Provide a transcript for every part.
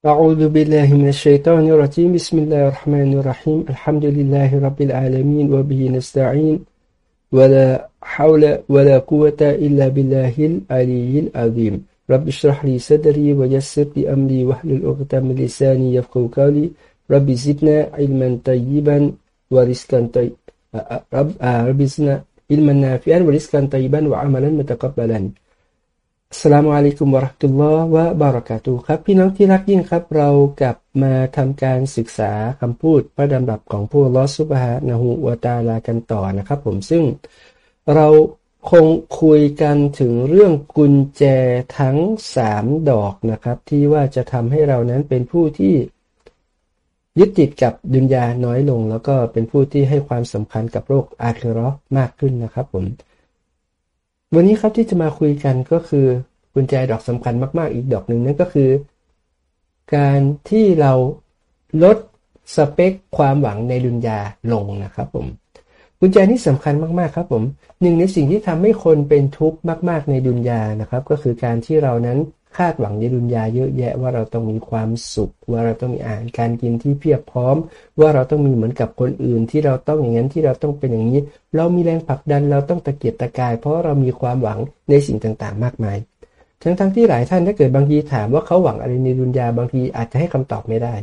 أعوذ بالله من الشيطان الرجيم. بسم الله الرحمن الرحيم. الحمد لله رب العالمين وبه نستعين ولا حول ولا قوة إلا بالله العلي العظيم. رب اشرح لي صدري ويسر لي أمري واحلل عقدة من لساني يفقهوا قولي. رب زدنا علما طيبا ورزقا طيبا رب رب زدنا علما نافعا ورزقا طيبا وعملا متقبلا. สลามอะลัยกุมวะรัตุลลอฮ์วะบารักาตุครับ พี่น้องที่รักยิ่งครับ เรากลับมาทำการศึกษาคำพูดพระดำรับของผู้ลอสุบฮานะฮูวะตาลากันต่อนะครับ ผมซึ่งเราคงคุยกันถึงเรื่องกุญแจทั้งสามดอกนะครับ ที่ว่าจะทำให้เรานั้นเป็นผู้ที่ยึดติดกับดุนยาน้อยลง แล้วก็เป็นผู้ที่ให้ความสำคัญกับโลกอาคิรอมากขึ้นนะครับ ผม วันนี้ครับที่จะมาคุยกันก็คือกุญแจดอกสำคัญมาก ๆ อีกดอกหนึ่งนั่นก็คือ การที่เราลดสเปคความหวังในดุนยาลงนะครับผมกุญแจนี้สำคัญมาก ๆ ครับผมหนึ่งในสิ่งที่ทำให้คนเป็นทุกข์มาก ๆ ในดุนยานะครับ ก็คือการที่เรานั้น คาดหวังในดุนยาเยอะแยะว่าเราต้องมีความสุข ว่าเราต้องมีอาหารการกินที่เพียบพร้อม ว่าเราต้องมีเหมือนกับคนอื่นที่เราต้องอย่างนั้นที่เราต้องเป็นอย่างนี้ เรามีแรงผลักดันเราต้องตะเกียกตะกาย เพราะเรามีความหวังในสิ่งต่างๆ มากมาย ทั้งๆทที่หลายท่านถ้าเกิดบางทีถามว่าเขาหวังอะไรในดุนยาบางทีอาจจะให้คำตอบไม่ได้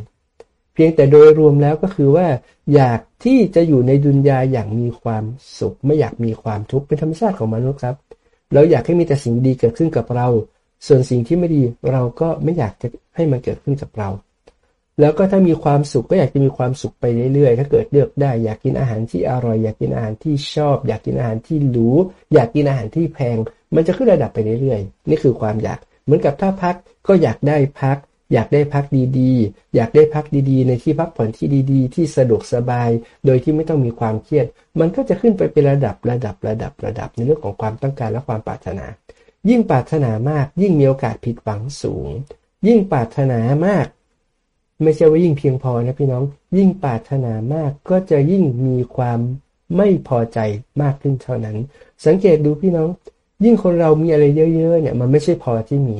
เพียงแต่โดยรวมแล้วก็คือว่า อยากที่จะอยู่ในดุนยาอย่างมีความสุข ไม่อยากมีความทุกข์เป็นธรรมชาติของมนุษย์ครับ เราอยากให้มีแต่สิ่งดีเกิดขึ้นกับเรา ส่วนสิ่งที่ไม่ดีเราก็ไม่อยากจะให้มันเกิดขึ้นกับเรา แล้วก็ถ้ามีความสุขก็อยากจะมีความสุขไปเรื่อยๆ ถ้าเกิดเลือกได้อยากกินอาหารที่อร่อย อยากกินอาหารที่ชอบ อยากกินอาหารที่หรูอยากกินอาหารที่แพง มันจะขึ้นระดับไปเรื่อยๆ นี่คือความอยากเหมือนกับถ้าพักก็อยากได้พัก อยากได้พักดีๆ อยากได้พักดีๆ ในที่พักผ่อนที่ดีๆ ที่สะดวกสบาย โดยที่ไม่ต้องมีความเครียด มันก็จะขึ้นไปเป็นระดับระดับระดับระดับในเรื่องของความต้องการและความปรารถนา ยิ่งปรารถนามาก ยิ่งมีโอกาสผิดหวังสูง ยิ่งปรารถนามาก ไม่ใช่ว่ายิ่งเพียงพอนะพี่น้อง ยิ่งปรารถนามากก็จะยิ่งมีความไม่พอใจมากขึ้นเท่านั้น สังเกตดูพี่น้อง ยิ่งคนเรามีอะไรเยอะๆเนี่ยมันไม่ใช่พอที่มี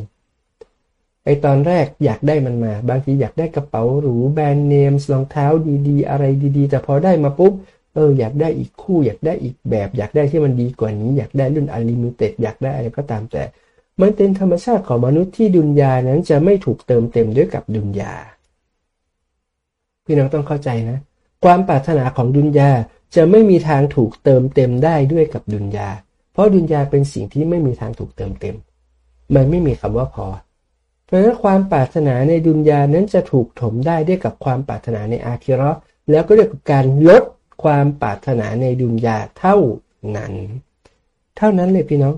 ไอตอนแรกอยากได้มันมา บางทีอยากได้กระเป๋าหรูแบรนด์เนมรองเท้าดีๆ อะไรดีๆ แต่พอได้มาปุ๊บ อออยากได้อีกคู่ อยากได้อีกแบบ อยากได้ที่มันดีกว่านี้ อยากได้รุ่น limited อยากได้อะไรก็ตามแต่ มันเป็นธรรมชาติของมนุษย์ที่ดุนยานั้นจะไม่ถูกเติมเต็มด้วยกับดุนยา พี่น้องต้องเข้าใจนะ ความปรารถนาของดุนยาจะไม่มีทางถูกเติมเต็มได้ด้วยกับดุนยา เพราะดุนยาเป็นสิ่งที่ไม่มีทางถูกเติมเต็ม มันไม่มีคำว่าพอ เพราะฉะนั้นความปรารถนาในดุนยานั้นจะถูกถมได้ด้วยกับความปรารถนาในอาคิรอแล้วก็ด้วยกับการลด ความปรารถนาในดุนยาเท่านั้น เท่านั้นเลยพี่น้อง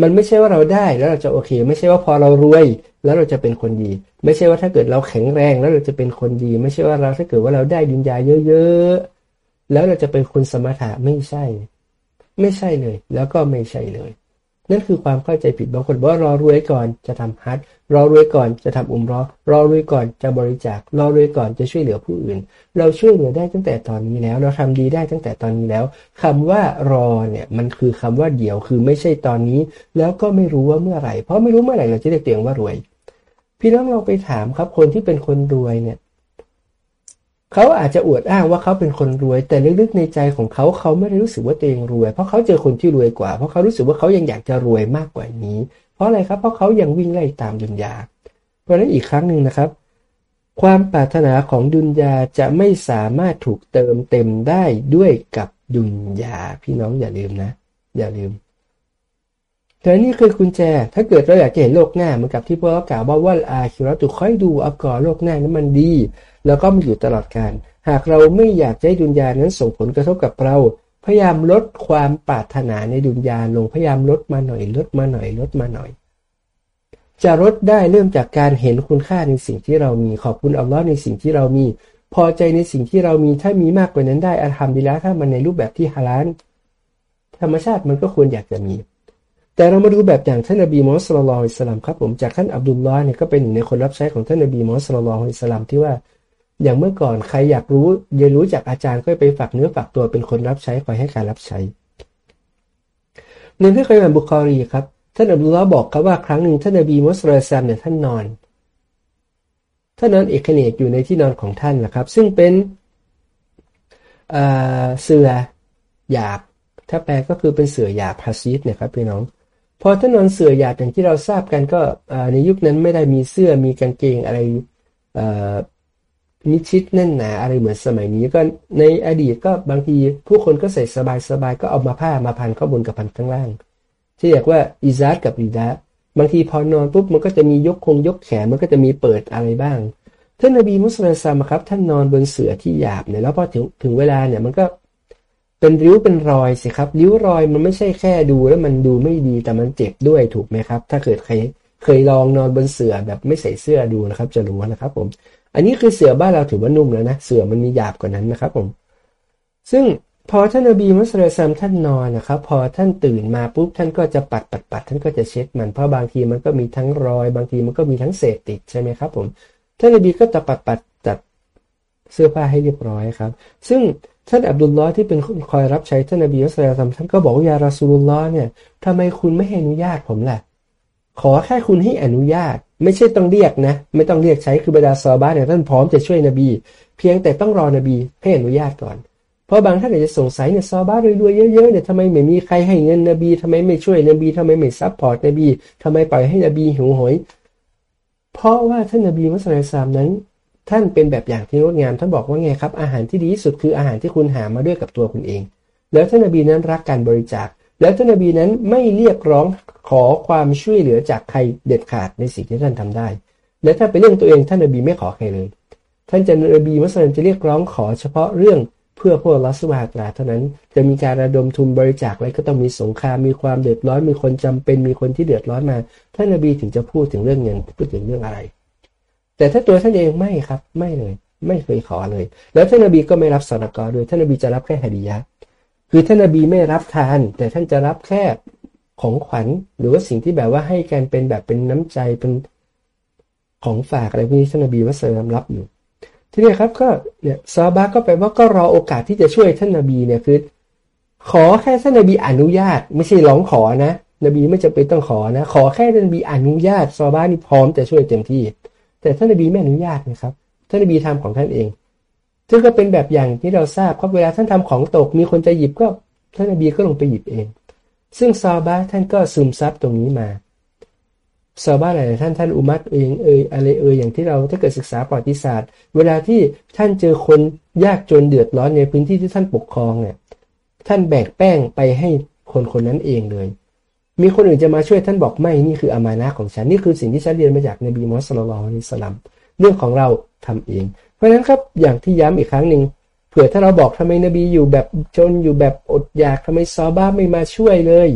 มันไม่ใช่ว่าเราได้แล้วเราจะโอเค ไม่ใช่ว่าพอเรารวย แล้วเราจะเป็นคนดี ไม่ใช่ว่าถ้าเกิดเราแข็งแรงแล้วเราจะเป็นคนดี ไม่ใช่ว่าเราถ้าเกิดว่าเราได้ดุนยาเยอะๆแล้วเราจะเป็นคนสมถะไม่ใช่ ไม่ใช่เลย แล้วก็ไม่ใช่เลย นั่นคือความเข้าใจผิดบางคนบอกว่ารอรวยก่อนจะทำฮัทรอรวยก่อนจะทำอุมรอรอรวยก่อนจะบริจาครอรวยก่อนจะช่วยเหลือผู้อื่น เราช่วยเหลือได้ตั้งแต่ตอนนี้แล้ว เราทำดีได้ตั้งแต่ตอนนี้แล้วคำว่ารอเนี่ยมันคือคำว่าเดี๋ยวคือไม่ใช่ตอนนี้ แล้วก็ไม่รู้ว่าเมื่อไหร่เพราะไม่รู้เมื่อไหร่เราจะเรียกตัวเองว่ารวย พี่น้องเราไปถามครับคนที่เป็นคนรวยเนี่ย เขาอาจจะอวดอ้างว่าเขาเป็นคนรวย แต่ลึกๆในใจของเขาเขาไม่ได้รู้สึกว่าตัวเองรวย เพราะเขาเจอคนที่รวยกว่า เพราะเขารู้สึกว่าเขายังอยากจะรวยมากกว่านี้ เพราะอะไรครับ เพราะเขายังวิ่งไล่ตามดุนยา เพราะนั้นอีกครั้งหนึ่งนะครับ ความปรารถนาของดุนยาจะไม่สามารถถูกเติมเต็มได้ด้วยกับดุนยาพี่น้องอย่าลืมนะ อย่าลืม แต่นี่คือกุญแจ ถ้าเกิดเราอยากจะเห็นโลกหน้าเหมือนกับที่พวกเรากล่าวว่าว่าอาคิรตุค่อยดูอักอโลกหน้านั้นมันดี แล้วก็มันอยู่ตลอดการ หากเราไม่อยากให้ดุนยานั้นส่งผลกระทบกับเรา พยายามลดความปรารถนาในดุนยาลง พยายามลดมาหน่อย ลดมาหน่อย ลดมาหน่อย จะลดได้เริ่มจากการเห็นคุณค่าในสิ่งที่เรามี ขอบคุณอัลลอฮ์ในสิ่งที่เรามี พอใจในสิ่งที่เรามี ถ้ามีมากกว่านั้นได้อาธรรมดีแล้วถ้ามันในรูปแบบที่ฮาลาลธรรมชาติมันก็ควรอยากจะมี แต่เรามาดูแบบอย่างท่านนบีมูฮัมมัดสุลลัลอิสลามครับผมจากท่านอับดุลลอฮ์เนี่ยก็เป็นหนึ่งในคนรับใช้ของท่านนบีมูฮัมมัดสุลลัลอิสลามที่ว่า อย่างเมื่อก่อนใครอยากรู้เรียนรู้จากอาจารย์ก็ไปฝากเนื้อฝากตัวเป็นคนรับใช้คอยให้การรับใช้ในที่เคยอ่านบุคอรีครับท่านอับดุลลาบอกครับว่าครั้งหนึ่งท่านนบีมุสลิมเนี่ยท่านนอนท่านนอนเอกเขนกอยู่ในที่นอนของท่านนะครับ ซึ่งเป็นเสื่อหยาบถ้าแปลก็คือเป็นเสื่อหยาบพาซีฟเนี่ยครับพี่น้อง พอท่านนอนเสื่อหยาบอย่างที่เราทราบกันก็ในยุคนั้นไม่ได้มีเสื้อมีกางเกงอะไรมิดชิดแน่นหนาอะไรเหมือนสมัยนี้ก็ในอดีตก็บางทีผู้คนก็ใส่สบายๆก็เอามาผ้ามาพันข้างบนกับพันข้างล่าง ที่เรียกว่าอิซาร์กับอิดาบางทีพอนอนปุ๊บมันก็จะมียกคงยกแขนมันก็จะมีเปิดอะไรบ้างท่านนบีมุสลิมครับท่านนอนบนเสื่อที่หยาบเนี่ยแล้วพอถึงถึงเวลาเนี่ยมันก็ เป็นริ้วเป็นรอยสิครับ ริ้วรอยมันไม่ใช่แค่ดูแล้วมันดูไม่ดีแต่มันเจ็บด้วยถูกไหมครับ ถ้าเกิดใครเคยลองนอนบนเสื่อแบบไม่ใส่เสื้อดูนะครับ จะรู้นะครับผม อันนี้คือเสื่อบ้านเราถือว่านุ่มแล้วนะ เสื่อมันมีหยาบกว่านั้นนะครับผม ซึ่งพอท่านอบีมุสเลิมท่านนอนนะครับ พอท่านตื่นมาปุ๊บท่านก็จะปัดปัดปัดท่านก็จะเช็ดมันเพราะบางทีมันก็มีทั้งรอย บางทีมันก็มีทั้งเศษติดใช่ไหมครับผมท่านอบีก็จะปัดปัดจัดเสื้อผ้าให้เรียบร้อยครับ ซึ่ง ท่านอับดุลลอฮ์ที่เป็นคนคอยรับใช้ท่านอบีมุสลิมท่านก็บอกว่ายาราสูลุลลอฮ์เนี่ยทำไมคุณไม่ให้อนุญาตผมล่ะ ขอแค่คุณให้อนุญาต ไม่ใช่ต้องเรียกนะ ไม่ต้องเรียกใช้คือบรรดาซอบ้านเนี่ยท่านพร้อมจะช่วยนบี เพียงแต่ต้องรอนบีให้อนุญาตก่อน เพราะบางท่านอาจจะสงสัยเนี่ยซอบ้านรวยๆเยอะๆเนี่ยทำไมไม่มีใครให้เงินนบีทำไมไม่ช่วยนบีทำไมไม่ซับพอร์ตนบีทำไมปล่อยให้นบีหิวโหยเพราะว่าท่านนบีมุสลิมนั้น ท่านเป็นแบบอย่างที่งดงามท่านบอกว่าไงครับ อาหารที่ดีที่สุดคืออาหารที่คุณหามาด้วยกับตัวคุณเอง แล้วท่านนบีนั้นรักการบริจาค แล้วท่านนบีนั้นไม่เรียกร้องขอความช่วยเหลือจากใครเด็ดขาดในสิ่งที่ท่านทำได้ และถ้าเป็นเรื่องตัวเองท่านนบีไม่ขอใครเลย ท่านจะนบีมุสลิมจะเรียกร้องขอเฉพาะเรื่องเพื่อพวกลัสวาตราเท่านั้น จะมีการระดมทุนบริจาคไว้ก็ต้องมีสงครามมีความเดือดร้อนมีคนจำเป็นมีคนที่เดือดร้อนมา ท่านนบีถึงจะพูดถึงเรื่องเงินพูดถึงเรื่องอะไร แต่ถ้าตัวท่านเองไม่ครับ ไม่เลย ไม่เคยขอเลย แล้วท่านนบีก็ไม่รับสนกอด้วยท่านนบีจะรับแค่ฮดียะคือท่านนบีไม่รับทาน แต่ท่านจะรับแค่ของขวัญ หรือว่าสิ่งที่แบบว่าให้กันเป็นแบบเป็นน้ำใจเป็นของฝากอะไรพวกนี้ท่านนบีว่าเสริมรับอยู่ ทีนี้ครับก็เนี่ยซาบะก็แปลว่าก็รอโอกาสที่จะช่วยท่านนบีเนี่ยคือ ขอแค่ท่านนบีอนุญาต ไม่ใช่ร้องขอนะ นบีไม่จำเป็นต้องขอนะ ขอแค่ท่านนบีอนุญาตซาบะนี่พร้อมจะช่วยเต็มที่ แต่ท่านนบีไม่อนุญาตนะครับท่านนบีทำของท่านเองซึ่งก็เป็นแบบอย่างที่เราทราบครับเวลาท่านทำของตก มีคนจะหยิบก็ท่านอบีก็ลงไปหยิบเอง ซึ่งซาบะท่านก็ซึมซับตรงนี้มาซาบะหลายท่านท่านอุมัตเองเอยอะไรเอยอย่างที่เราถ้าเกิดศึกษาประวัติศาสตร์ เวลาที่ท่านเจอคนยากจนเดือดร้อนในพื้นที่ที่ท่านปกครองเนี่ยท่านแบกแป้งไปให้คนคนนั้นเองเลย มีคนอื่นจะมาช่วยท่านบอกไม่นี่คืออามานะของฉันนี่คือสิ่งที่ฉันเรียนมาจากนบีมุฮัมมัดสุลลัลฮุสลัมเรื่องของเราทำเอง เพราะฉะนั้นครับอย่างที่ย้ำอีกครั้งหนึ่งเผื่อถ้าเราบอกทำไมนบีอยู่แบบจนอยู่แบบอดอยากทำไมซาบ้าไม่มาช่วยเลย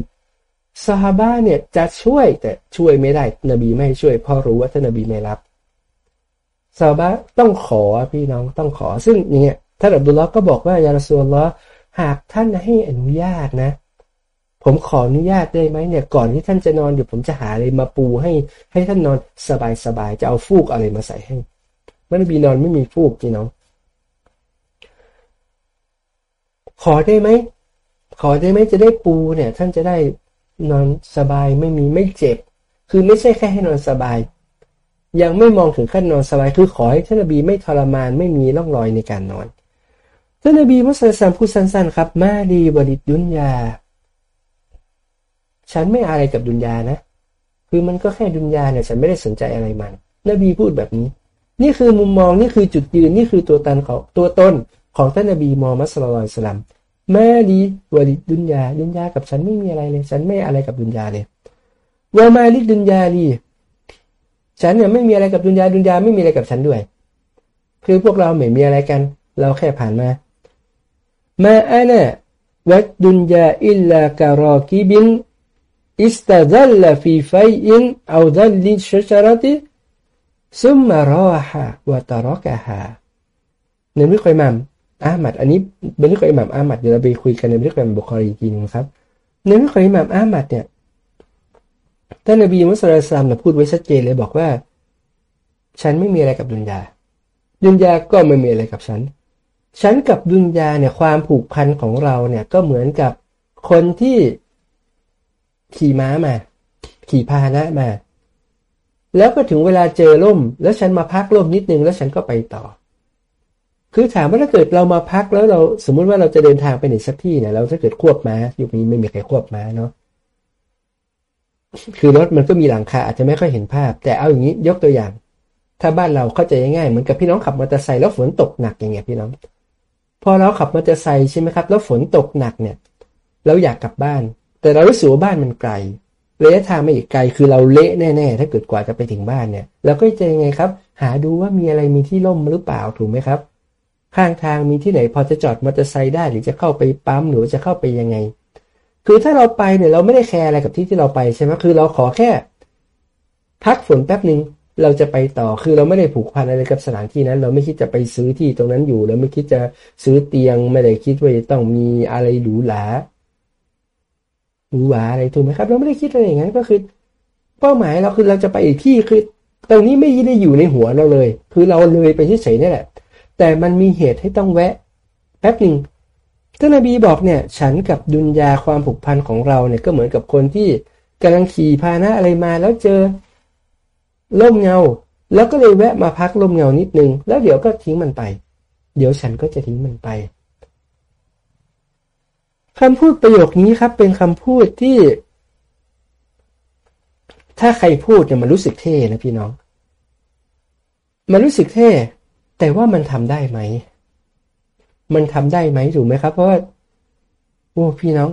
ซาบ้าเนี่ยจะช่วยแต่ช่วยไม่ได้นบีไม่ช่วยเพราะรู้ว่าท่านนบีไม่รับซาบ้าต้องขอพี่น้องต้องขอซึ่งอย่างเงี้ยท่านอับดุลลอฮ์ก็บอกว่ายาละซูลลอหากท่านให้อนุญาตนะ ผมขออนุญาตได้ไหมเนี่ย ก่อนที่ท่านจะนอนเดี๋ยวผมจะหาอะไรมาปูให้ ให้ท่านนอนสบายๆจะเอาฟูกอะไรมาใส่ให้มันบีนอนไม่มีฟูกพี่น้องขอได้ไหมขอได้ไหมจะได้ปูเนี่ย ท่านจะได้นอนสบายไม่มีไม่เจ็บ คือไม่ใช่แค่ให้นอนสบาย ยังไม่มองถึงขั้นนอนสบายคือขอให้ท่านนบีไม่ทรมานไม่มีร่องรอยในการนอนท่านนบีมุสลิมพูดสั้นๆ ครับ มาดีบริดุนยา ฉันไม่อะไรกับดุนยานะ คือมันก็แค่ดุนยาเนี่ยฉันไม่ได้สนใจอะไรมัน นบีพูดแบบนี้ นี่คือมุมมองนี่คือจุดยืนนี่คือตัวตนของตัวตนของท่านนบีมอมัสลลัยสลัมแม่ดีวดิดุนยาดุนยากับฉันไม่มีอะไรเลย ฉันไม่อะไรกับดุนยาเลยวามาลิดุนยาลีฉันเนี่ยไม่มีอะไรกับดุนยาดุนยาไม่มีอะไรกับฉันด้วย คือพวกเราไม่มีอะไรกัน เราแค่ผ่านมา มาอานะวัดดุนยาอิลลาการอกิบิน อิสตาดัลลฟีไฟอินเอาดัลลิชชารติซุมมารอฮะวะตารอกะฮะในมิคอยมัมอามัดอันนี้เป็นบันทึกของอิหม่ามอะหมัดเดี๋ยวเราไปคุยกันในบันทึกของอิหม่ามบุคอรีกินครับในบันทึกของอิหม่ามอะหมัดเนี่ยท่านนบีมุสลิมเนี่ยพูดไว้ชัดเจนเลยบอกว่า ฉันไม่มีอะไรกับดุนยา ดุนยาก็ไม่มีอะไรกับฉัน ฉันกับดุนยาเนี่ยความผูกพันของเราเนี่ยก็เหมือนกับคนที่ ขี่ม้ามา ขี่พาหนะมา แล้วก็ถึงเวลาเจอล่ม แล้วฉันมาพักล่มนิดนึง แล้วฉันก็ไปต่อ คือถามว่าถ้าเกิดเรามาพักแล้วเราสมมุติว่าเราจะเดินทางไปไหนสักที่เนี่ยเราถ้าเกิดควบม้ายุคนี้ไม่มีใครควบม้าเนาะคือรถมันก็มีหลังคาอาจจะไม่ค่อยเห็นภาพ แต่เอาอย่างนี้ยกตัวอย่าง ถ้าบ้านเราเข้าใจง่ายเหมือนกับพี่น้องขับมอเตอร์ไซค์แล้วฝนตกหนักอย่างเงี้ยพี่น้อง พอเราขับมอเตอร์ไซค์ใช่ไหมครับ แล้วฝนตกหนักเนี่ย เราอยากกลับบ้าน แต่เรารู้สึกว่าบ้านมันไกลระยะทางไม่อีกไกลคือเราเละแน่ๆ ถ้าเกิดกว่าจะไปถึงบ้านเนี่ยเราก็จะยังไงครับ หาดูว่ามีอะไรมีที่ร่มหรือเปล่าถูกไหมครับ ข้างทางมีที่ไหนพอจะจอดมอเตอร์ไซค์ได้หรือจะเข้าไปปั๊มหรือจะเข้าไปยังไง คือถ้าเราไปเนี่ยเราไม่ได้แคร์อะไรกับที่ที่เราไปใช่ไหมคือเราขอแค่ พักฝนแป๊บหนึ่งเราจะไปต่อคือเราไม่ได้ผูกพันอะไรกับสถานที่นั้น เราไม่คิดจะไปซื้อที่ตรงนั้นอยู่เราไม่คิดจะซื้อเตียงไม่ได้คิดว่าจะต้องมีอะไรหรูหรา หรือว่าอะไรถูกไหมครับเราไม่ได้คิดอะไรอย่างนั้นก็คือ เป้าหมายเราคือเราจะไปอีกที่คือตรงนี้ไม่ได้อยู่ในหัวเราเลย คือเราเลยไปเฉยๆนี่แหละ แต่มันมีเหตุให้ต้องแวะแป๊บหนึ่งท่านนบีบอกเนี่ย ฉันกับดุนยาความผูกพันของเราเนี่ยก็เหมือนกับคนที่กำลังขี่พาหนะอะไรมาแล้วเจอล่มเงา แล้วก็เลยแวะมาพักล่มเงานิดนึง แล้วเดี๋ยวก็ทิ้งมันไป เดี๋ยวฉันก็จะทิ้งมันไป คำพูดประโยคนี้ครับ เป็นคำพูดที่ ถ้าใครพูดเนี่ยมันรู้สึกเท่นะพี่น้อง มันรู้สึกเท่ แต่ว่ามันทำได้ไหม มันทำได้ไหมถูกไหมครับ เพราะว่าโอ้พี่น้อง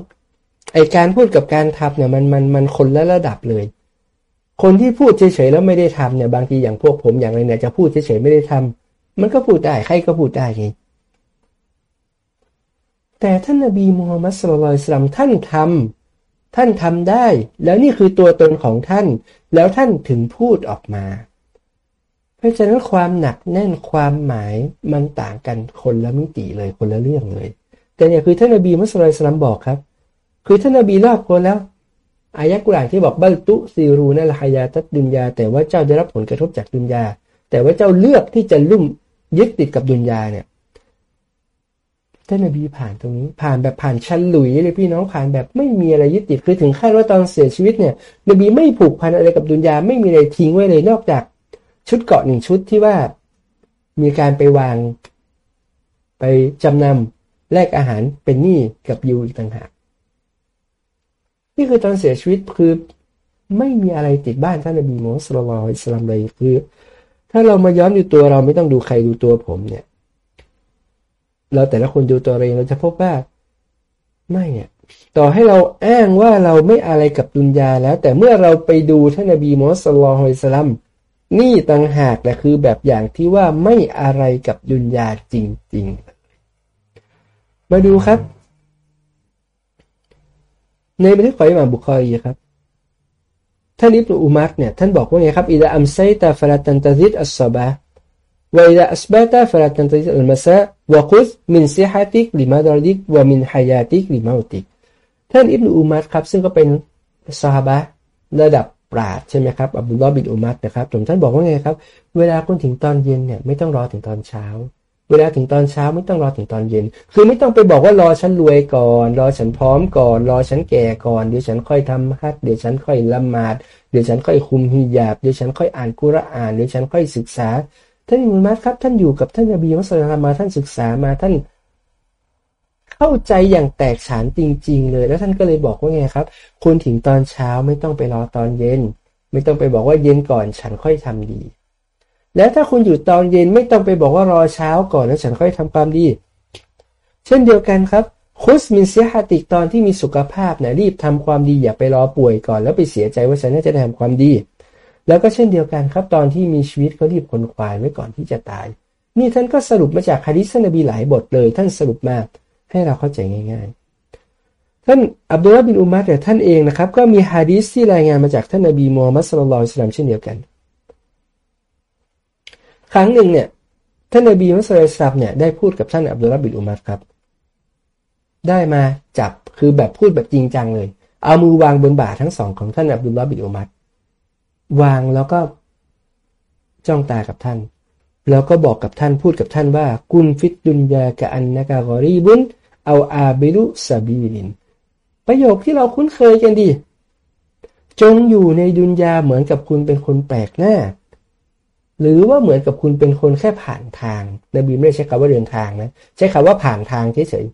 ไอการพูดกับการทำเนี่ยมันมันมันคนละระดับเลย คนที่พูดเฉยๆแล้วไม่ได้ทำเนี่ย บางทีอย่างพวกผมอย่างไรเนี่ยจะพูดเฉยๆไม่ได้ทำมันก็พูดได้ใครก็พูดได้ไง แต่ท่านนบีมูฮัมมัดสุลลัลสลัมท่านทำท่านทำได้ แล้วนี่คือตัวตนของท่าน แล้วท่านถึงพูดออกมา เพราะฉะนั้นความหนักแน่นความหมายมันต่างกันคนละมิติเลยคนละเรื่องเลย แต่เนี่ยคือท่านนบีมุสลิมสลัมบอกครับ คือท่านนบีรอบคนแล้วอายะกุรานที่บอกบัลตุซีรูนัละฮายาตัดดุนยา แต่ว่าเจ้าได้รับผลกระทบจากดุนยา แต่ว่าเจ้าเลือกที่จะลุ่มยึดติดกับดุนยาเนี่ย ท่านนบีผ่านตรงนี้ ผ่านแบบผ่านชั้นหลุยเลยพี่น้องผ่านแบบไม่มีอะไรยึดติดคือถึงขั้นว่าตอนเสียชีวิตเนี่ย นบีไม่ผูกพันอะไรกับดุนยาไม่มีอะไรทิ้งไว้เลยนอกจาก ชุดเกาะหนึ่งชุดที่ว่ามีการไปวาง ไปจำนำแลกอาหารเป็นหนี้กับยูอีกต่างหากนี่คือตอนเสียชีวิตคือไม่มีอะไรติดบ้านท่านนบีมูฮัมมัดสุลลัลอิสลามเลยคือ ถ้าเรามาย้อนดูตัวเราไม่ต้องดูใครดูตัวผมเนี่ย เราแต่ละคนดูตัวเองเราจะพบว่าไม่เนี่ยต่อให้เราอ้างว่าเราไม่อะไรกับดุนยาแล้ว แต่เมื่อเราไปดูท่านนบีมูฮัมมัดสุลลัลฮอิสลัมนี่ต่างหากแหละคือแบบอย่างที่ว่าไม่อะไรกับดุนยาจริง ๆ มาดูครับ ในบันทึกของอิหม่ามบุคอรีครับท่านอิบนุอุมัรเนี่ยท่านบอกว่าไงครับอิดะอัมไซตาฟลาตันตซิดอัสซบะ وإذا أسبت فلا تنتظر المساء وخذ من صحتك لمرضك ومن حياتك لموتك ท่านอิบนุอุมัดครับซึ่งก็เป็นซาฮาบะระดับปราดใช่ไหมครับอับดุลลอฮ์บินอุมัดนะครับผมท่านบอกว่าไงครับ เวลาคุณถึงตอนเย็นเนี่ยไม่ต้องรอถึงตอนเช้า เวลาถึงตอนเช้าไม่ต้องรอถึงตอนเย็น คือไม่ต้องไปบอกว่ารอฉันรวยก่อน รอฉันพร้อมก่อน รอฉันแก่ก่อนเดี๋ยวฉันค่อยทำฮัดเดี๋ยวฉันค่อยละหมาดเดี๋ยวฉันค่อยคุมฮิญาบเดี๋ยวฉันค่อยอ่านกุรอานเดี๋ยวฉันค่อยศึกษา ท่านอิมุมัดครับ ท่านอยู่กับท่านนบีมุสลิมมาท่านศึกษามาท่าน เข้าใจอย่างแตกฉานจริง ๆ เลย แล้วท่านก็เลยบอกว่าไงครับ คุณถึงตอนเช้าไม่ต้องไปรอตอนเย็น ไม่ต้องไปบอกว่าเย็นก่อนฉันค่อยทำดี แล้วถ้าคุณอยู่ตอนเย็นไม่ต้องไปบอกว่ารอเช้าก่อนแล้วฉันค่อยทำความดี เช่นเดียวกันครับคุสมินเสียหติกตอนที่มีสุขภาพนะรีบทำความดีอย่าไปรอป่วยก่อน แล้วไปเสียใจว่าฉันน่าจะทำความดี แล้วก็เช่นเดียวกันครับตอนที่มีชีวิตก็รีบคนควายไว้ก่อนที่จะตาย นี่ท่านก็สรุปมาจากฮะดิษนบีหลายบทเลย ท่านสรุปมาให้เราเข้าใจง่าย ๆ ท่านอับดุลลาบินอุมัรแต่ยท่านเองนะครับ ก็มีฮะดิษที่รายงานมาจากท่านนบีมูฮัมมัดสุลลัลสลามเช่นเดียวกัน ครั้งหนึ่งเนี่ยท่านนบีมุสลิมเนี่ยได้พูดกับท่านอับดุลลาบินอุมัรครับ ได้มาจับคือแบบพูดแบบจริงจังเลย เอามือวางบนบ่าทั้งสองของท่านอับดุลลาบินอุมัร วางแล้วก็จ้องตากับท่าน แล้วก็บอกกับท่านพูดกับท่านว่า กุนฟิตดุนยากะอันนากากอรีบุนเอาอาบิลุสบีลิน ประโยคที่เราคุ้นเคยกันดี จงอยู่ในดุนยาเหมือนกับคุณเป็นคนแปลกหน้า หรือว่าเหมือนกับคุณเป็นคนแค่ผ่านทาง นบีไม่ได้ใช้คำว่าเดินทางนะ ใช้คำว่าผ่านทางเฉย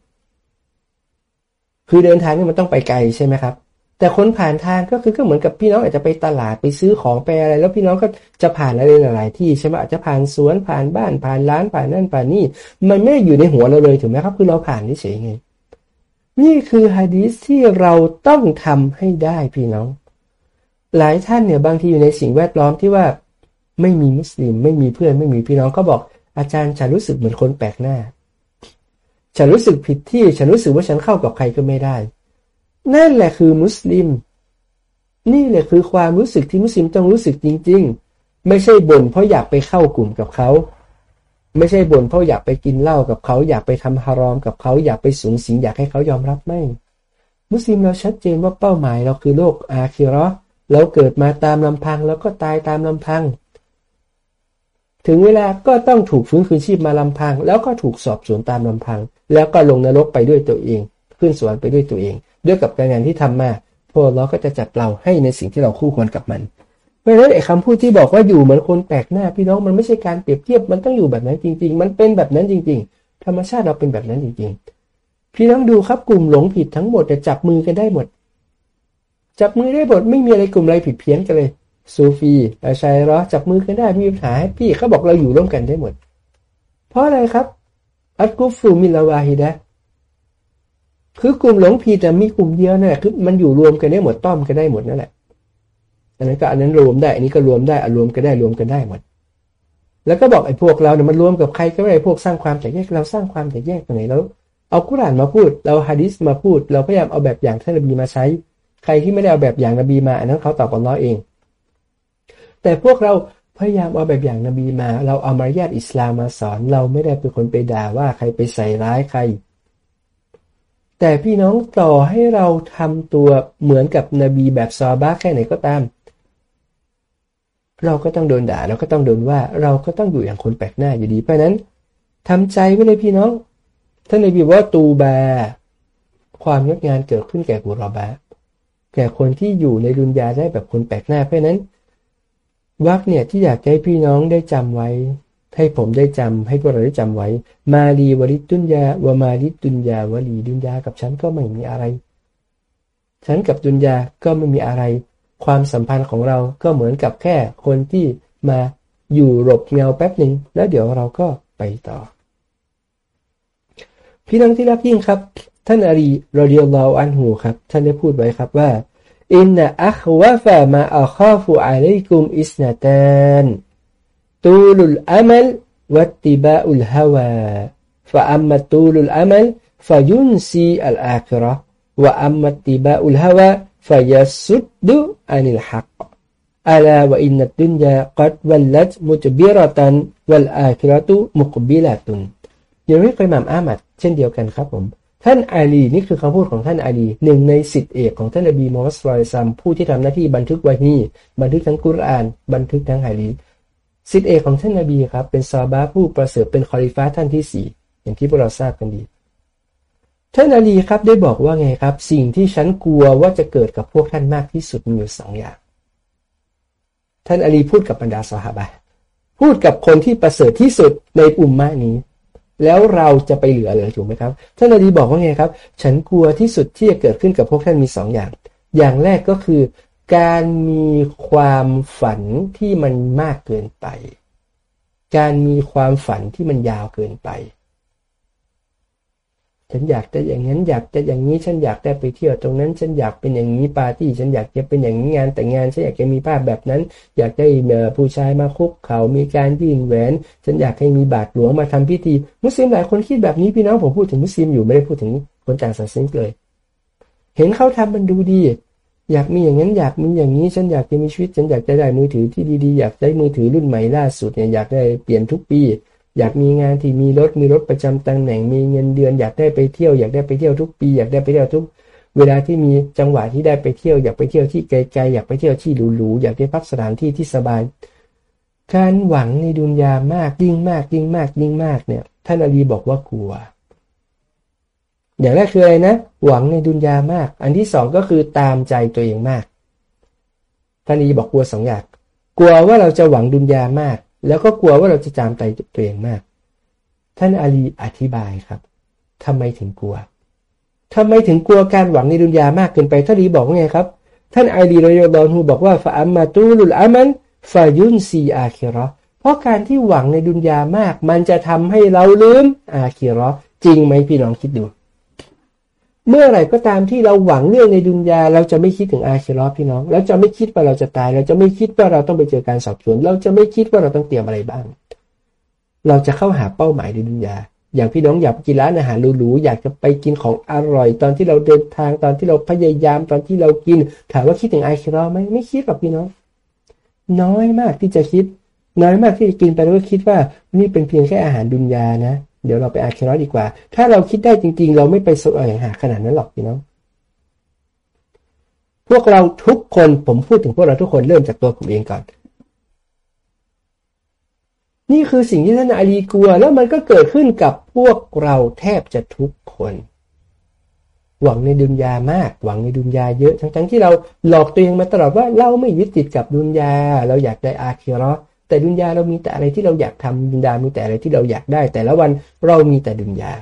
ๆคือเดินทางนี่มันต้องไปไกลใช่ไหมครับ แต่คนผ่านทางก็คือก็เหมือนกับพี่น้องอาจจะไปตลาดไปซื้อของไปอะไร แล้วพี่น้องก็จะผ่านอะไรหลาย ๆ ที่ใช่ไหมอาจจะผ่านสวนผ่านบ้านผ่านร้านผ่านนั่นผ่านนี่ มันไม่อยู่ในหัวเราเลยถูกไหมครับ คือเราผ่านเฉยๆไงนี่คือฮะดีสที่เราต้องทำให้ได้พี่น้อง หลายท่านเนี่ยบางทีอยู่ในสิ่งแวดล้อมที่ว่าไม่มีมุสลิม ไม่มีเพื่อนไม่มีพี่น้องก็บอกอาจารย์ฉันรู้สึกเหมือนคนแปลกหน้า ฉันรู้สึกผิดที่ฉันรู้สึกว่าฉันเข้ากับใครก็ไม่ได้ นั่นแหละคือมุสลิม นี่แหละคือความรู้สึกที่มุสลิมต้องรู้สึกจริง ๆ ไม่ใช่บ่นเพราะอยากไปเข้ากลุ่มกับเขาไม่ใช่บ่นเพราะอยากไปกินเหล้ากับเขาอยากไปทำฮารอมกับเขาอยากไปสูงสิงอยากให้เขายอมรับไม่มุสลิมเราชัดเจนว่าเป้าหมายเราคือโลกอาคิรอเราเกิดมาตามลำพังแล้วก็ตายตามลำพัง ถึงเวลาก็ต้องถูกฟื้นคืนชีพมาลำพัง แล้วก็ถูกสอบสวนตามลำพัง แล้วก็ลงนรกไปด้วยตัวเอง ขึ้นสวรรค์ไปด้วยตัวเอง ด้วยกับการงานที่ทำมาพวกเราก็จะจัดเราให้ในสิ่งที่เราคู่ควรกับมันเพราะฉะนั้นไอ้คำพูดที่บอกว่าอยู่เหมือนคนแปลกหน้าพี่น้องมันไม่ใช่การเปรียบเทียบมันต้องอยู่แบบนั้นจริง ๆ มันเป็นแบบนั้นจริง ๆ ธรรมชาติเราเป็นแบบนั้นจริง ๆ พี่น้องดูครับกลุ่มหลงผิดทั้งหมดจะจับมือกันได้หมด จับมือได้หมดไม่มีอะไรกลุ่มอะไรผิดเพี้ยนกันเลยซูฟีอาชัยรอจับมือกันได้มีปัญหาพี่เขาบอกเราอยู่ร่วมกันได้หมด เพราะอะไรครับอัตกุฟูมิลาวาฮิดะ คือกลุ่มหลงผิดแต่มีกลุ่มเดียวนั่นแหละคือมันอยู่รวมกันได้หมดต้อมกันได้หมดนั่นแหละอันนั้นก็อันนั้นรวมได้อันนี้ก็รวมได้อันรวมกันได้รวมกันได้หมด แล้วก็บอกไอ้พวกเราเนี่ยมันรวมกับใครก็ได้พวกสร้างความแตกแยกเราสร้างความแตกแยกตรงไหนแล้วเอากุรานมาพูด เราฮะดิษมาพูด เราพยายามเอาแบบอย่างท่านนบีมาใช้ ใครที่ไม่ได้เอาแบบอย่างนบีมาอันนั้นเขาตอบอัลลอฮ์เอง แต่พวกเราพยายามเอาแบบอย่างนบีมา เราเอามารยาทอิสลามมาสอน เราไม่ได้เป็นคนไปด่าว่าใครไปใส่ร้ายใคร แต่พี่น้องต่อให้เราทำตัวเหมือนกับนบีแบบซอบ้าแค่ไหนก็ตาม เราก็ต้องโดนด่า เราก็ต้องโดนว่า เราก็ต้องอยู่อย่างคนแปลกหน้าอยู่ดีเพราะนั้นทำใจไว้เลยพี่น้องท่านนบีว่าตูบา ความงดงานเกิดขึ้นแก่กุรอบาแก่คนที่อยู่ในดุนยาได้แบบคนแปลกหน้าเพราะนั้นวักเนี่ยที่อยากให้พี่น้องได้จำไว้ ให้ผมได้จำให้พวกเราได้จำไว้ มาลีวริตุนยาวามาลิตุนยาวลีดุนยากับฉันก็ไม่มีอะไร ฉันกับดุนยาก็ไม่มีอะไร ความสัมพันธ์ของเราก็เหมือนกับแค่คนที่มาอยู่หลบเงาแป๊บหนึ่งแล้วเดี๋ยวเราก็ไปต่อ พี่น้องที่รักยิ่งครับ ท่านอาลีรอดิยัลลออันหูครับ ท่านได้พูดไว้ครับว่าอินนะอัควะฟะมาอัคาฟุอะลัยกุมอิสนาตาน ตูลุลอามัลวัตติบาอุลฮาวาฟะอัมมัตูลุลอามัลฟะยุนซีอัลอาคิระวะอัมมัตติบาอุลฮาวาฟะยัสุดดุอานิลฮักอัลาวะอินนัดดุนยากัดวัลลัดมุจบิรตันวัลอาคระตุมุกบิลาตุนยังไม่เคยมามอามัดเช่นเดียวกันครับผมท่านอาลีนี่คือคำพูดของท่านอาลีหนึ่งในสิทธิเอกของท่านอบีมูฮัมมัดสุลซัมผู้ที่ทำหน้าที่บันทึกวาฮีบันทึกทั้งกุรอาน บันทึกทั้งฮะดี สิทธิเอกของท่านนบีครับ เป็นซาบาผู้ประเสริฐเป็นคอลิฟ้าท่านที่สี่อย่างที่พวกเราทราบกันดีท่านอาลีครับได้บอกว่าไงครับ สิ่งที่ฉันกลัวว่าจะเกิดกับพวกท่านมากที่สุดมีอยู่สองอย่าง ท่านอาลีพูดกับบรรดาสหายพูดกับคนที่ประเสริฐที่สุดในอุมมานี้ แล้วเราจะไปเหลือเลยถูกไหมครับ ท่านอดีบอกว่าไงครับ ฉันกลัวที่สุดที่จะเกิดขึ้นกับพวกท่านมีสองอย่าง อย่างแรกก็คือ การมีความฝันที่มันมากเกินไป การมีความฝันที่มันยาวเกินไป ฉันอยากจะอย่างนั้นอยากจะอย่างนี้ฉันอยากได้ไปเที่ยวตรงนั้น ฉันอยากเป็นอย่างนี้ปาร์ตี้ฉันอยากจะเป็นอย่างนี้งานแต่งงานฉันอยากจะมีภาพแบบนั้น อยากได้ผู้ชายมาคุกเขามีการยื่นแหวน ฉันอยากให้มีบาทหลวงมาทำพิธี มุสลิมหลายคนคิดแบบนี้พี่น้องผมพูดถึงมุสลิมอยู่ไม่ได้พูดถึงคนต่างศาสนาเลย เห็นเขาทำมันดูดี อยากมีอย่างนั้นอยากมีอย่างนี้ฉันอยากจะมีชีวิต ฉันอยากจะได้มือถือที่ดีๆ อยากได้มือถือรุ่นใหม่ล่าสุดเนี่ยอยากได้เปลี่ยนทุกปี อยากมีงานที่มีรถมีรถประจำตำแหน่งมีเงินเดือน อยากได้ไปเที่ยวอยากได้ไปเที่ยวทุกปี อยากได้ไปเที่ยวทุก เวลาที่มีจังหวะที่ได้ไปเที่ยว อยากไปเที่ยวที่ไกลๆอยากไปเที่ยวที่หรูๆอยากได้พักสถานที่ที่สบาย การหวังในดุนยามากยิ่งมากยิ่งมากยิ่งมากเนี่ยท่านอาลีบอกว่ากลัว อย่างแรกคืออะไรนะ หวังในดุนยามาก อันที่สองก็คือตามใจตัวเองมากท่านนี้บอกกลัวสองอย่างกลัวว่าเราจะหวังดุนยามาก แล้วก็กลัวว่าเราจะจามใจตัวเองมาก ท่านอาลีอธิบายครับทำไมถึงกลัวทำไมถึงกลัวการหวังในดุนยามากเกินไปท่านนี้บอกว่าไงครับ ท่านอาลีรอยดอนฮูบอกว่าฟาอัมมาตูลุลอามันฟายุนซีอาคิรอเพราะการที่หวังในดุนยามาก มันจะทำให้เราลืมอาคิรอจริงไหมพี่น้องคิดดู เมื่อไหร่ก็ตามที่เราหวังเรื่องในดุนยา เราจะไม่คิดถึงอาคิรอพี่น้อง เราจะไม่คิดว่าเราจะตาย เราจะไม่คิดว่าเราต้องไปเจอการสอบสวน เราจะไม่คิดว่าเราต้องเตรียมอะไรบ้าง เราจะเข้าหาเป้าหมายในดุนยา อย่างพี่น้องอยากกินร้านอาหารหรูๆอยากจะไปกินของอร่อย ตอนที่เราเดินทางตอนที่เราพยายามตอนที่เรากิน ถามว่าคิดถึงอาคิรอไหมไม่คิดหรอกพี่น้อง น้อยมากที่จะคิด น้อยมากที่จะกินไปแล้วก็คิดว่านี่เป็นเพียงแค่อาหารดุนยานะ เดี๋ยวเราไปอาเครอดีกว่า ถ้าเราคิดได้จริง ๆ เราไม่ไปสวงหาขนาดนั้นหรอกพี่น้องพวกเราทุกคนผมพูดถึงพวกเราทุกคนเริ่มจากตัวผมเองก่อน นี่คือสิ่งที่ท่านอาลีกลัว แล้วมันก็เกิดขึ้นกับพวกเราแทบจะทุกคน หวังในดุนยามาก หวังในดุนยาเยอะ ทั้งๆที่เราหลอกตัวเองมาตลอดว่าเราไม่ยึดติดกับดุนยา เราอยากได้อาคีรอ แต่ดุนยาเรามีแต่อะไรที่เราอยากทำดุนยามีแต่อะไรที่เราอยากได้ แต่ละวันเรามีแต่ดุนยา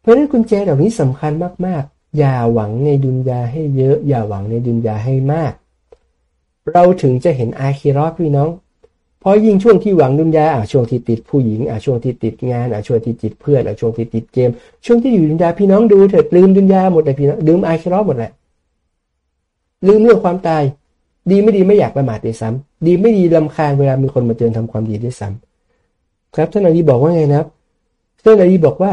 เพราะฉะนั้นกุญแจเหล่านี้สำคัญมากๆ อย่าหวังในดุนยาให้เยอะ อย่าหวังในดุนยาให้มาก เราถึงจะเห็นอาคีรอพี่น้องเพราะยิ่งช่วงที่หวังดุนยาอะช่วงที่ติดผู้หญิงอะช่วงที่ติดงานอะช่วงที่ติดเพื่อนอะช่วงที่ติดเกม ช่วงที่อยู่ดุนยาพี่น้องดูเถิดลืมดุนยาหมดเลยพี่น้องลืมอาคีรอหมดแหละลืมเรื่องความตาย ดีไม่ดีไม่อยากประมาทด้วยซ้ำดีไม่ดีลำคาญเวลามีคนมาเตือนทำความดีด้วยซ้ำครับท่านอาลีบอกว่าไงนะครับท่านอาลีบอกว่า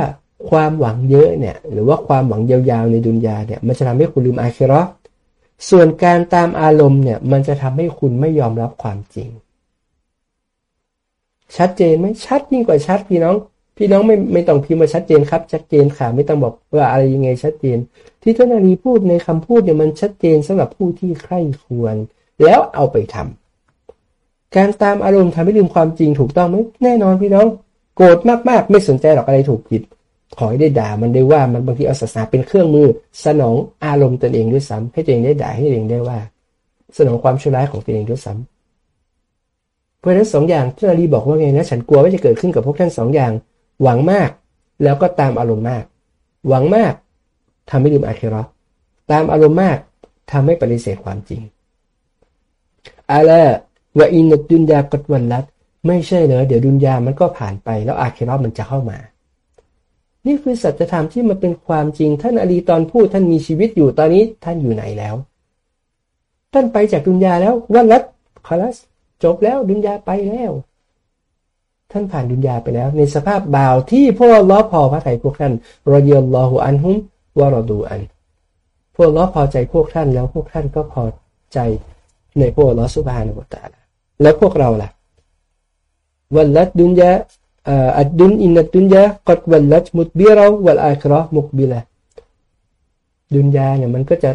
ความหวังเยอะเนี่ย หรือว่าความหวังยาวๆในดุนยาเนี่ย มันจะทำให้คุณลืมอาคิรอส่วนการตามอารมณ์เนี่ย มันจะทำให้คุณไม่ยอมรับความจริง ชัดเจนไหมชัดยิ่งกว่าชัดพี่น้อง พี่น้องไม่ไม่ต้องพิมพ์มาชัดเจนครับ ชัดเจนค่ะ ไม่ต้องบอกว่าอะไรยังไงชัดเจน ที่ท่านอาลีพูดในคำพูดเนี่ยมันชัดเจนสำหรับผู้ที่ใคร่ควร แล้วเอาไปทำการตามอารมณ์ทำให้ลืมความจริงถูกต้องไหมแน่นอนพี่น้อง โกรธมากๆ ไม่สนใจหรอกอะไรถูกผิด ขอให้ได้ด่ามันได้ว่ามันบางทีเอาศาสนาเป็นเครื่องมือ สนองอารมณ์ตนเองด้วยซ้ำให้ตัวเองได้ด่าให้ตัวเองได้ว่า สนองความชั่วร้ายของตัวเองด้วยซ้ำเพราะฉะนั้นสองอย่างที่นารีบอกว่าไงนะ ฉันกลัวว่าจะเกิดขึ้นกับพวกท่านสองอย่าง หวังมาก แล้วก็ตามอารมณ์มาก หวังมากทำให้ลืมอาคิรอตามอารมณ์มากทำให้ปฏิเสธความจริง อาลาวะอินดุนยากดวันลัดไม่ใช่เหรอเดี๋ยวดุนยามันก็ผ่านไป แล้วอาเคิรอมันจะเข้ามา นี่คือสัจธรรมที่มันเป็นความจริง ท่านอาลีตอนพูดท่านมีชีวิตอยู่ตอนนี้ท่านอยู่ไหนแล้ว ท่านไปจากดุนยาแล้ววันลัดคอลัสจบแล้วดุนยาไปแล้ว ท่านผ่านดุนยาไปแล้ว ในสภาพบ่าวที่พวกล้อพอพระไถ่พวกท่านรอยลลอฮุอันฮุมวารดูอัน พวกล้อพอใจพวกท่านแล้วพวกท่านก็พอใจ ในพวกลอสุบานุตาละแล้วพวกเราล่ะวัลลัดดุนยาอัดดุนอินนัดดุนยากัดวัลลัดมุตบิเราวัลอาครามุกบิละดุนยาเนี่ยมันก็จะ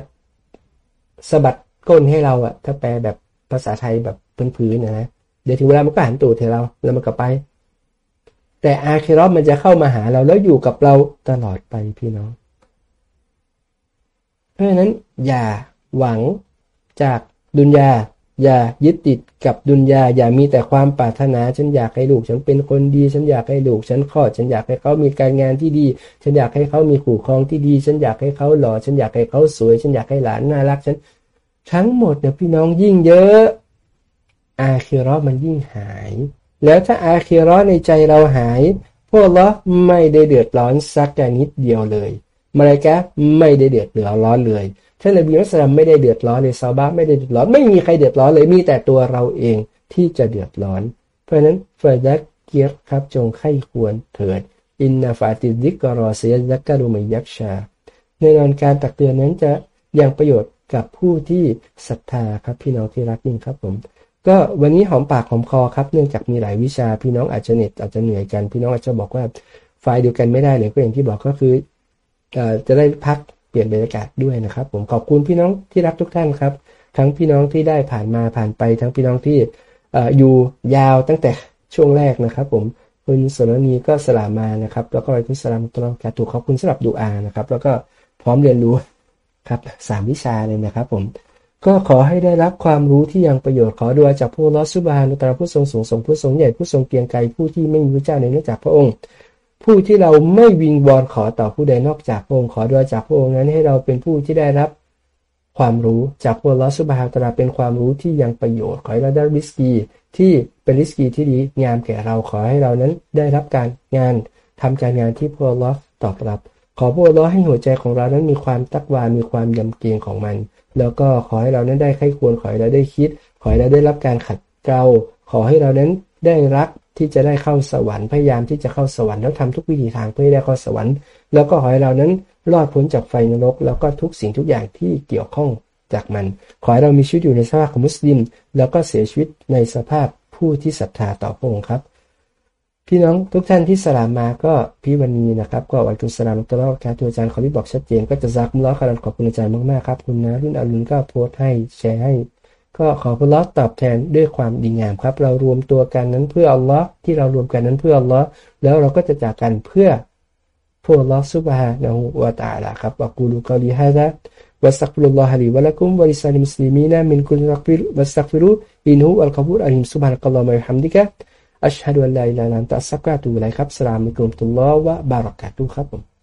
สะบัดก้นให้เราอะถ้าแปลแบบภาษาไทยแบบพื้นๆนะนะเดี๋ยวถึงเวลามันก็หันตูดให้เรา แล้วมันก็ไป แต่อาคิรอมันจะเข้ามาหาเราแล้วอยู่กับเราตลอดไปพี่น้อง เพราะฉะนั้นอย่าหวังจาก ดุนยา อย่ายึดติดกับดุนยา อย่ามีแต่ความปรารถนา ฉันอยากให้ลูก ฉันเป็นคนดี ฉันอยากให้ลูก ฉันคลอด ฉันอยากให้เขามีการงานที่ดี ฉันอยากให้เขามีขู่ครองที่ดี ฉันอยากให้เขาหล่อ ฉันอยากให้เขาสวย ฉันอยากให้หลานน่ารัก ฉัน ทั้งหมดเนี่ยพี่น้องยิ่งเยอะ อาคิรอมันยิ่งหาย แล้วถ้าอาคิรอในใจเราหาย พวกเราไม่ได้เดือดร้อนสักนิดเดียวเลยมาเลยกะไม่ได้เดือดร้อนเลย ท่านนบีมุสลิมไม่ได้เดือดร้อนเลยซาบะไม่ได้เดือดร้อน ไม่มีใครเดือดร้อนเลยมีแต่ตัวเราเองที่จะเดือดร้อน เพราะฉะนั้นเฟรดักเกียร์ครับจงไข้ควรเถิด อินนาฟาติดิกรอเซียยักกะรุมยักชาในนอนการตักเตือนนั้นจะยังประโยชน์กับผู้ที่ศรัทธาครับพี่น้องที่รักยิ่งครับผมก็วันนี้หอมปากหอมคอครับ เนื่องจากมีหลายวิชาพี่น้องอาจจะเหน็ดอาจจะเหนื่อยกัน พี่น้องอาจจะบอกว่าไฟเดียวกันไม่ได้เลยก็อย่างที่บอกก็คือจะได้พัก ลี่ยนบรรยากาศด้วยนะครับ ผมขอบคุณพี่น้องที่รักทุกท่านครับ ทั้งพี่น้องที่ได้ผ่านมาผ่านไป ทั้งพี่น้องที่อยู่ยาวตั้งแต่ช่วงแรกนะครับ ผมคุณสนนีก็สลามานะครับ แล้วก็คุณสลามตลอดการถูกขอบคุณสำหรับดูอานะครับ แล้วก็พร้อมเรียนรู้ครับสามวิชาเลยนะครับ ผมก็ขอให้ได้รับความรู้ที่ยังประโยชน์ขอดูอาจากพระลอสุบานุตราผู้ทรงสูงส่งผู้ทรงใหญ่ผู้ทรงเกียงไกรผู้ที่ไม่มีพระเจ้าในนอกจากพระองค์ ผู้ที่เราไม่วิงวอนขอต่อผู้ใดนอกจากพระองค์ขอดูอาจากพระองค์นั้นให้เราเป็นผู้ที่ได้รับความรู้จากพระลอสุบาตราเป็นความรู้ที่ยังประโยชน์ ขอให้เราได้ริสกีที่เป็นริสกีที่ดีงามแก่เราขอให้เรานั้นได้รับการงานทำการงานที่พระลอตอบรับ ขอพระลอให้หัวใจของเรานั้นมีความตักวา มีความยำเกรงของมัน แล้วก็ขอให้เรานั้นได้ไข้ควรขอให้เราได้คิด ขอให้เราได้รับการขัดเกลาขอให้เรานั้นได้รัก ที่จะได้เข้าสวรรค์พยายามที่จะเข้าสวรรค์แล้วทำทุกวิธีทางเพื่อให้ได้เข้าสวรรค์ แล้วก็ขอให้เรานั้นรอดพ้นจากไฟนรก แล้วก็ทุกสิ่งทุกอย่างที่เกี่ยวข้องจากมัน ขอให้เรามีชีวิตอยู่ในสภาพของมุสลิม แล้วก็เสียชีวิตในสภาพผู้ที่ศรัทธาต่อพระองค์ครับ พี่น้องทุกท่านที่สลามมาก็พี่วันนี้นะครับ ก็วัตุณสลามตลอดการตัวอาจารย์เขาที่บอกชัดเจน ก็จะซักมุล้อคารันขอบคุณอาจารย์มากๆครับคุณนะรุ่นอรุณก็โพสต์ให้แชร์ให้ ก็ขออัลลอฮ์ตอบแทนด้วยความดีงามครับ เรารวมตัวกันนั้นเพื่ออัลลอฮ์ที่เรารวมกันนั้นเพื่ออัลลอฮ์แล้วเราก็จะจากกันเพื่อพวกลอสุบฮานะฮูวะตาลาครับวะกูลูกอลีฮะซะวัสักฟิรุลลอฮะลีวะลักุมวะลิซาลิมุสลิมีนะมินคุลรักฟิรวัสักฟิรุอินฮูอัลกับูรอัลฮิมซุบฮานะกัลลอฮ์มะฮัมดิกะอัชฮะดุอัลลอฮฺอิลลัลลอฮฺอันตะสักกะตุลัยครับสลามอักุมตุลลอฮ์วะบารักะตุครับผม